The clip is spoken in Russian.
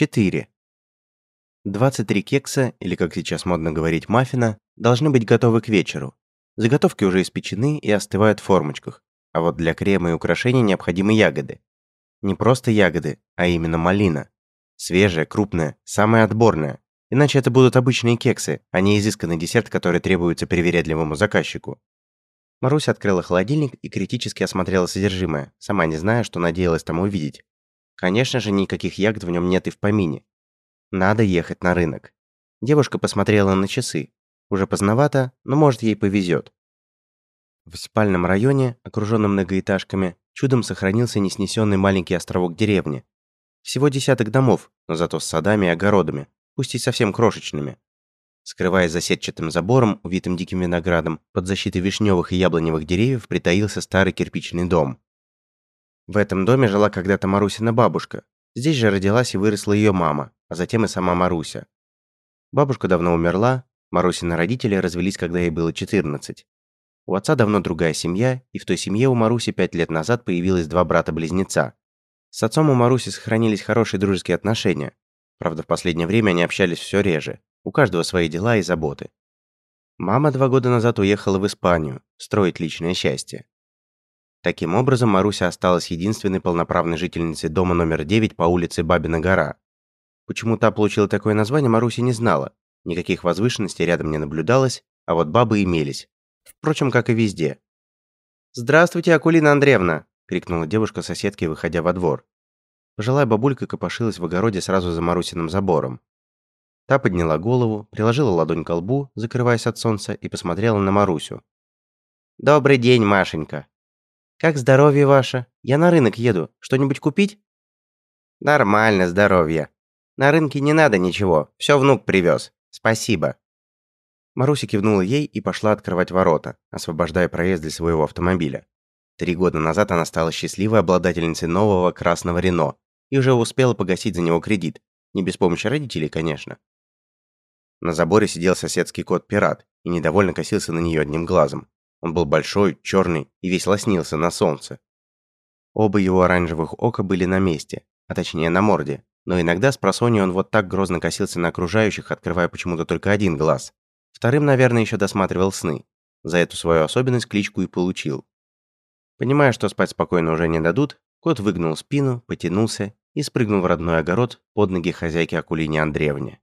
4. 23 кекса, или как сейчас модно говорить, маффина, должны быть готовы к вечеру. Заготовки уже испечены и остывают в формочках, а вот для крема и украшений необходимы ягоды. Не просто ягоды, а именно малина. Свежая, крупная, самая отборная. Иначе это будут обычные кексы, а не изысканный десерт, который требуется привередливому заказчику. Маруся открыла холодильник и критически осмотрела содержимое, сама не зная, что надеялась там увидеть. Конечно же, никаких ягод в нем нет и в помине. Надо ехать на рынок. Девушка посмотрела на часы. Уже поздновато, но может ей повезет. В спальном районе, окруженном многоэтажками, чудом сохранился неснесенный маленький островок деревни. Всего десяток домов, но зато с садами и огородами, пусть и совсем крошечными. Скрываясь за сетчатым забором, увитым диким виноградом, под защитой вишневых и яблоневых деревьев притаился старый кирпичный дом. В этом доме жила когда-то Марусина бабушка. Здесь же родилась и выросла ее мама, а затем и сама Маруся. Бабушка давно умерла, Марусины родители развелись, когда ей было 14. У отца давно другая семья, и в той семье у Маруси пять лет назад появилось два брата-близнеца. С отцом у Маруси сохранились хорошие дружеские отношения. Правда, в последнее время они общались все реже. У каждого свои дела и заботы. Мама два года назад уехала в Испанию, строить личное счастье. Таким образом, Маруся осталась единственной полноправной жительницей дома номер 9 по улице Бабина гора. Почему та получила такое название, Маруся не знала. Никаких возвышенностей рядом не наблюдалось, а вот бабы имелись. Впрочем, как и везде. «Здравствуйте, Акулина Андреевна!» – крикнула девушка соседке, выходя во двор. Пожилая бабулька копошилась в огороде сразу за Марусиным забором. Та подняла голову, приложила ладонь к лбу, закрываясь от солнца, и посмотрела на Марусю. «Добрый день, Машенька!» «Как здоровье ваше? Я на рынок еду. Что-нибудь купить?» «Нормально здоровье. На рынке не надо ничего. Все внук привез. Спасибо». Маруся кивнула ей и пошла открывать ворота, освобождая проезд для своего автомобиля. Три года назад она стала счастливой обладательницей нового красного Рено и уже успела погасить за него кредит. Не без помощи родителей, конечно. На заборе сидел соседский кот-пират и недовольно косился на нее одним глазом. Он был большой, черный и весь лоснился на солнце. Оба его оранжевых ока были на месте, а точнее на морде, но иногда с просонья он вот так грозно косился на окружающих, открывая почему-то только один глаз. Вторым, наверное, еще досматривал сны. За эту свою особенность кличку и получил. Понимая, что спать спокойно уже не дадут, кот выгнул спину, потянулся и спрыгнул в родной огород под ноги хозяйки Акулине Андреевне.